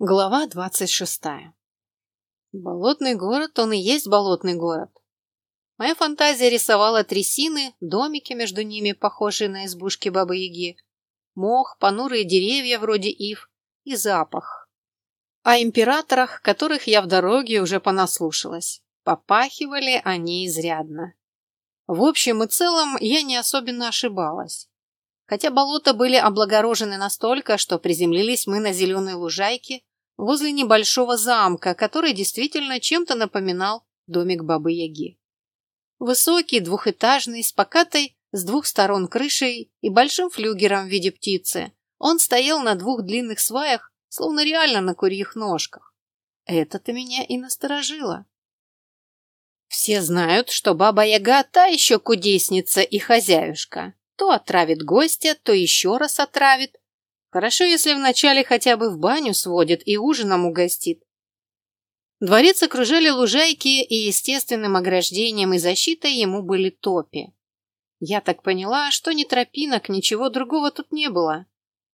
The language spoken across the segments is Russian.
Глава двадцать шестая. Болотный город, он и есть болотный город. Моя фантазия рисовала трясины, домики между ними, похожие на избушки Бабы-Яги, мох, понурые деревья вроде ив и запах. О императорах, которых я в дороге уже понаслушалась. Попахивали они изрядно. В общем и целом я не особенно ошибалась. Хотя болота были облагорожены настолько, что приземлились мы на зеленой лужайке возле небольшого замка, который действительно чем-то напоминал домик Бабы-Яги. Высокий, двухэтажный, с покатой с двух сторон крышей и большим флюгером в виде птицы. Он стоял на двух длинных сваях, словно реально на курьих ножках. Это-то меня и насторожило. Все знают, что Баба-Яга та еще кудесница и хозяюшка. То отравит гостя, то еще раз отравит, Хорошо, если вначале хотя бы в баню сводит и ужином угостит. Дворец окружали лужайки, и естественным ограждением и защитой ему были топи. Я так поняла, что ни тропинок, ничего другого тут не было.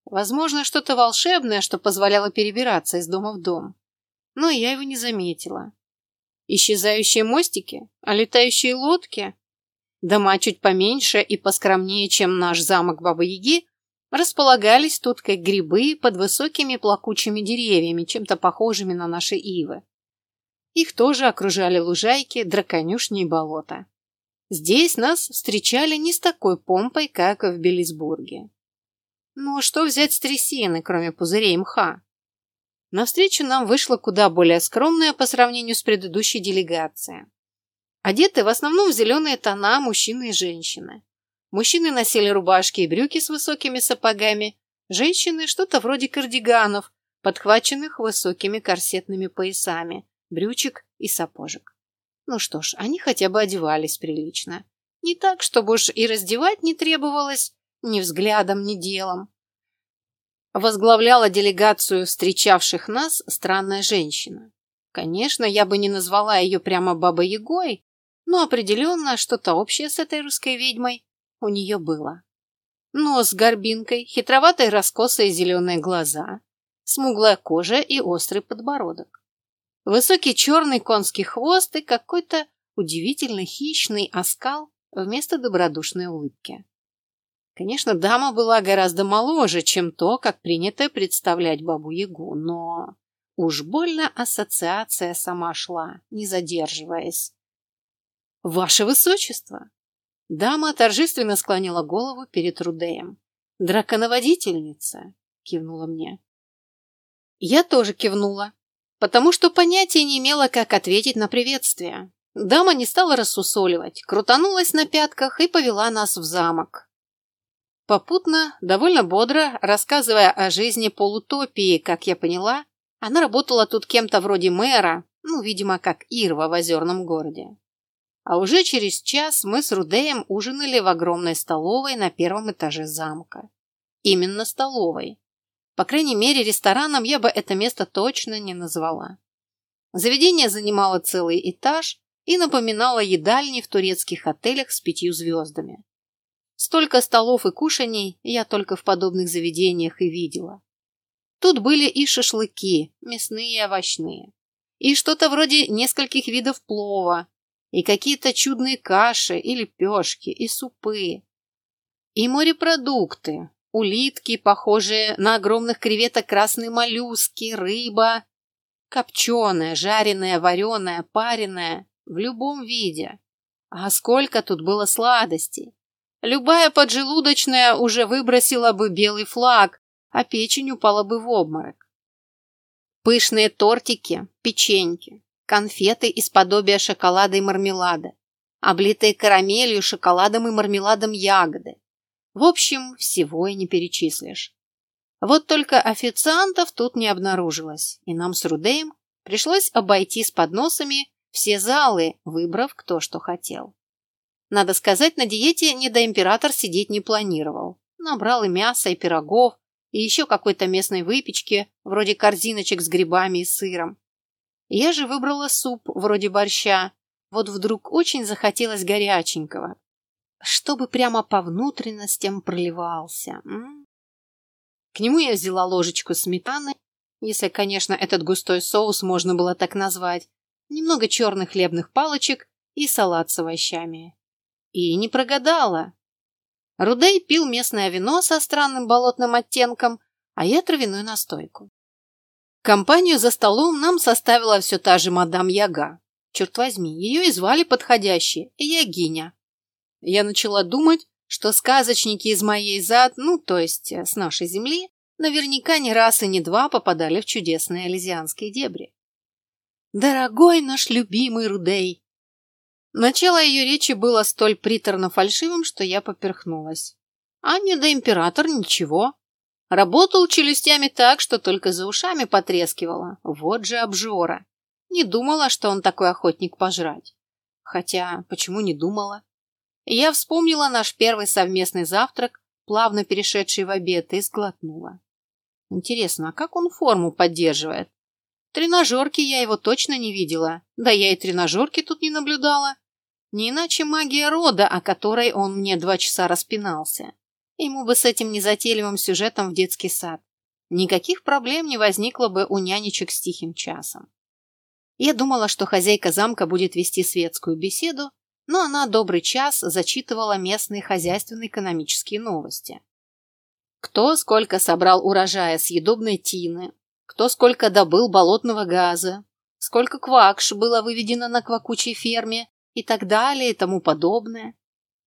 Возможно, что-то волшебное, что позволяло перебираться из дома в дом. Но я его не заметила. Исчезающие мостики? А летающие лодки? Дома чуть поменьше и поскромнее, чем наш замок Бабы-Яги, располагались тут как грибы под высокими плакучими деревьями, чем-то похожими на наши ивы. Их тоже окружали лужайки, драконюшни и болота. Здесь нас встречали не с такой помпой, как в Белисбурге. Ну, что взять с трясины, кроме пузырей мха? Навстречу нам вышла куда более скромная по сравнению с предыдущей делегацией. Одеты в основном в зеленые тона мужчины и женщины. Мужчины носили рубашки и брюки с высокими сапогами, женщины что-то вроде кардиганов, подхваченных высокими корсетными поясами, брючек и сапожек. Ну что ж, они хотя бы одевались прилично. Не так, чтобы уж и раздевать не требовалось ни взглядом, ни делом. Возглавляла делегацию встречавших нас странная женщина. Конечно, я бы не назвала ее прямо Бабой-Ягой, но определенно что-то общее с этой русской ведьмой у нее было. Нос с горбинкой, хитроватые раскосые зеленые глаза, смуглая кожа и острый подбородок. Высокий черный конский хвост и какой-то удивительно хищный оскал вместо добродушной улыбки. Конечно, дама была гораздо моложе, чем то, как принято представлять бабу-ягу, но уж больно ассоциация сама шла, не задерживаясь. «Ваше высочество!» Дама торжественно склонила голову перед Рудеем. «Драконоводительница!» — кивнула мне. Я тоже кивнула, потому что понятия не имела, как ответить на приветствие. Дама не стала рассусоливать, крутанулась на пятках и повела нас в замок. Попутно, довольно бодро, рассказывая о жизни полутопии, как я поняла, она работала тут кем-то вроде мэра, ну, видимо, как Ирва в озерном городе. А уже через час мы с Рудеем ужинали в огромной столовой на первом этаже замка. Именно столовой. По крайней мере, рестораном я бы это место точно не назвала. Заведение занимало целый этаж и напоминало едальни в турецких отелях с пятью звездами. Столько столов и кушаний я только в подобных заведениях и видела. Тут были и шашлыки, мясные и овощные, и что-то вроде нескольких видов плова, и какие-то чудные каши и лепешки, и супы, и морепродукты, улитки, похожие на огромных креветок красные моллюски, рыба, копченая, жареная, вареная, пареная, в любом виде. А сколько тут было сладостей! Любая поджелудочная уже выбросила бы белый флаг, а печень упала бы в обморок. Пышные тортики, печеньки, конфеты из подобия шоколада и мармелада, облитые карамелью, шоколадом и мармеладом ягоды. В общем, всего и не перечислишь. Вот только официантов тут не обнаружилось, и нам с Рудеем пришлось обойти с подносами все залы, выбрав кто что хотел. Надо сказать, на диете недоимператор сидеть не планировал. Набрал и мяса, и пирогов, и еще какой-то местной выпечки, вроде корзиночек с грибами и сыром. Я же выбрала суп вроде борща. Вот вдруг очень захотелось горяченького. Чтобы прямо по внутренностям проливался. М -м. К нему я взяла ложечку сметаны если, конечно, этот густой соус можно было так назвать, немного черных хлебных палочек и салат с овощами. И не прогадала. Рудей пил местное вино со странным болотным оттенком, а я травяную настойку. Компанию за столом нам составила все та же мадам Яга. Черт возьми, ее и звали подходящие – Ягиня. Я начала думать, что сказочники из моей зад, ну, то есть э, с нашей земли, наверняка не раз и не два попадали в чудесные элизианские дебри. «Дорогой наш любимый Рудей!» Начало ее речи было столь приторно-фальшивым, что я поперхнулась. А не да император ничего. Работал челюстями так, что только за ушами потрескивало. Вот же обжора. Не думала, что он такой охотник пожрать. Хотя, почему не думала? Я вспомнила наш первый совместный завтрак, плавно перешедший в обед, и сглотнула. Интересно, а как он форму поддерживает? Тренажерки я его точно не видела, да я и тренажерки тут не наблюдала. Не иначе магия рода, о которой он мне два часа распинался. Ему бы с этим незатейливым сюжетом в детский сад. Никаких проблем не возникло бы у нянечек с тихим часом. Я думала, что хозяйка замка будет вести светскую беседу, но она добрый час зачитывала местные хозяйственно-экономические новости. Кто сколько собрал урожая съедобной тины, кто сколько добыл болотного газа, сколько квакш было выведено на квакучей ферме и так далее и тому подобное.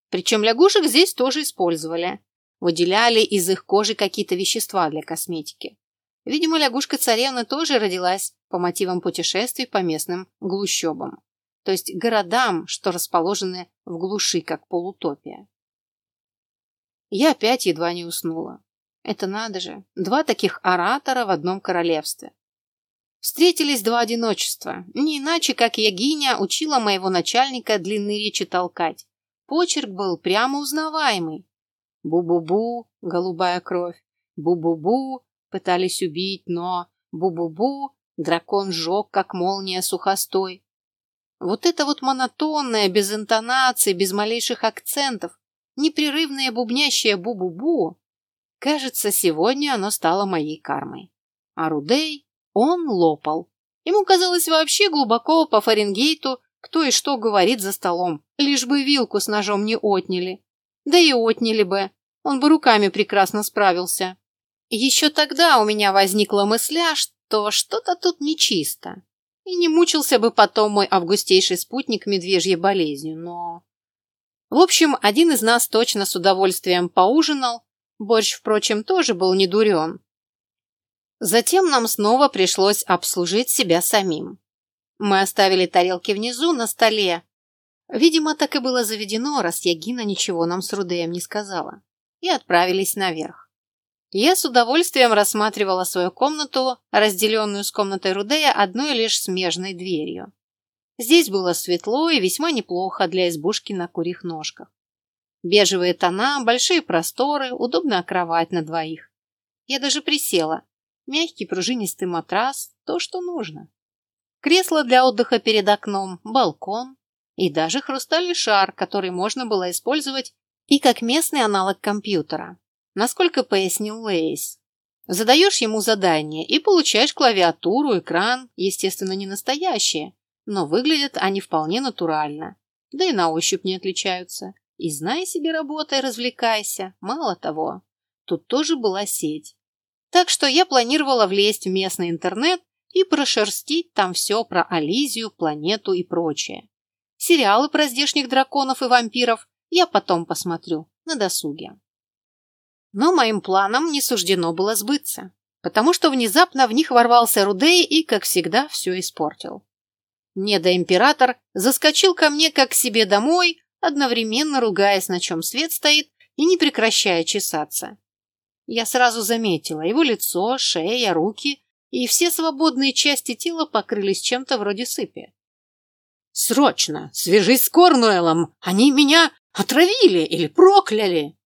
Причем лягушек здесь тоже использовали. Выделяли из их кожи какие-то вещества для косметики. Видимо, лягушка-царевна тоже родилась по мотивам путешествий по местным глущобам то есть городам, что расположены в глуши, как полутопия. Я опять едва не уснула. Это надо же, два таких оратора в одном королевстве. Встретились два одиночества, не иначе, как Ягиня учила моего начальника длинные речи толкать. Почерк был прямо узнаваемый. Бу-бу-бу, голубая кровь. Бу-бу-бу, пытались убить, но... Бу-бу-бу, дракон сжег, как молния сухостой. Вот это вот монотонное, без интонации, без малейших акцентов, непрерывное бубнящее бу-бу-бу, кажется, сегодня оно стало моей кармой. А Рудей, он лопал. Ему казалось вообще глубоко по Фаренгейту, кто и что говорит за столом, лишь бы вилку с ножом не отняли. Да и отняли бы, он бы руками прекрасно справился. Еще тогда у меня возникла мысля, что что-то тут нечисто. И не мучился бы потом мой августейший спутник медвежьей болезнью, но... В общем, один из нас точно с удовольствием поужинал, борщ, впрочем, тоже был не дурен. Затем нам снова пришлось обслужить себя самим. Мы оставили тарелки внизу на столе. Видимо, так и было заведено, раз Ягина ничего нам с Рудеем не сказала. И отправились наверх. Я с удовольствием рассматривала свою комнату, разделенную с комнатой Рудея одной лишь смежной дверью. Здесь было светло и весьма неплохо для избушки на курьих ножках. Бежевые тона, большие просторы, удобная кровать на двоих. Я даже присела. Мягкий пружинистый матрас – то, что нужно. Кресло для отдыха перед окном, балкон и даже хрустальный шар, который можно было использовать и как местный аналог компьютера насколько пояснил Лейс. Задаешь ему задание и получаешь клавиатуру, экран, естественно, не настоящие, но выглядят они вполне натурально, да и на ощупь не отличаются. И знай себе, работай, развлекайся. Мало того, тут тоже была сеть. Так что я планировала влезть в местный интернет и прошерстить там все про Ализию, планету и прочее. Сериалы про здешних драконов и вампиров я потом посмотрю на досуге. Но моим планам не суждено было сбыться, потому что внезапно в них ворвался Рудей и, как всегда, все испортил. Недоимператор заскочил ко мне как к себе домой, одновременно ругаясь, на чем свет стоит, и не прекращая чесаться. Я сразу заметила его лицо, шея, руки, и все свободные части тела покрылись чем-то вроде сыпи. «Срочно! Свяжись с Корнуэлом! Они меня отравили или прокляли!»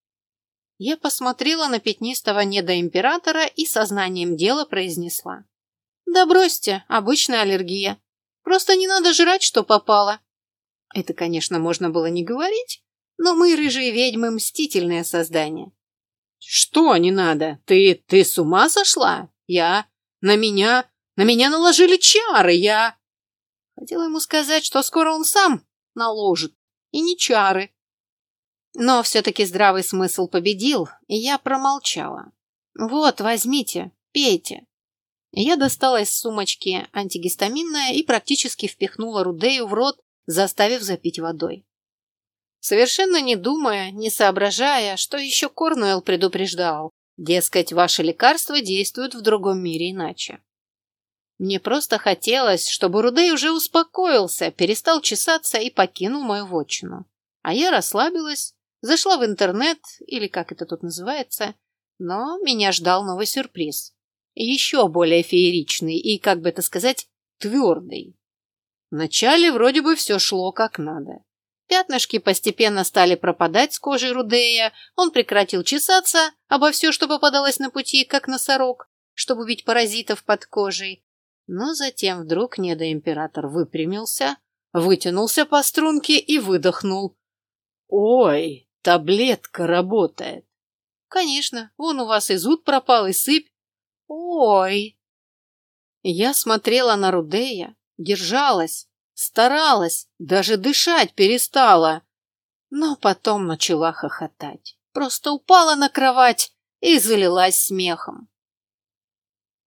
Я посмотрела на пятнистого недоимператора и сознанием дела произнесла. «Да бросьте, обычная аллергия. Просто не надо жрать, что попало». Это, конечно, можно было не говорить, но мы, рыжие ведьмы, мстительное создание. «Что не надо? Ты... ты с ума сошла? Я... На меня, на меня наложили чары, я... Хотела ему сказать, что скоро он сам наложит, и не чары. Но все-таки здравый смысл победил, и я промолчала. «Вот, возьмите, пейте». Я достала из сумочки антигистаминное и практически впихнула Рудею в рот, заставив запить водой. Совершенно не думая, не соображая, что еще Корнуэлл предупреждал, дескать, ваши лекарства действуют в другом мире иначе. Мне просто хотелось, чтобы Рудей уже успокоился, перестал чесаться и покинул мою вотчину. А я расслабилась, зашла в интернет, или как это тут называется, но меня ждал новый сюрприз. Еще более фееричный и, как бы это сказать, твердый. Вначале вроде бы все шло как надо. Пятнышки постепенно стали пропадать с кожи Рудея, он прекратил чесаться обо все, что попадалось на пути, как носорог, чтобы убить паразитов под кожей. Но затем вдруг недоимператор выпрямился, вытянулся по струнке и выдохнул. «Ой, таблетка работает!» «Конечно, вон у вас и зуд пропал, и сыпь. Ой!» Я смотрела на Рудея, держалась, Старалась, даже дышать перестала. Но потом начала хохотать. Просто упала на кровать и залилась смехом.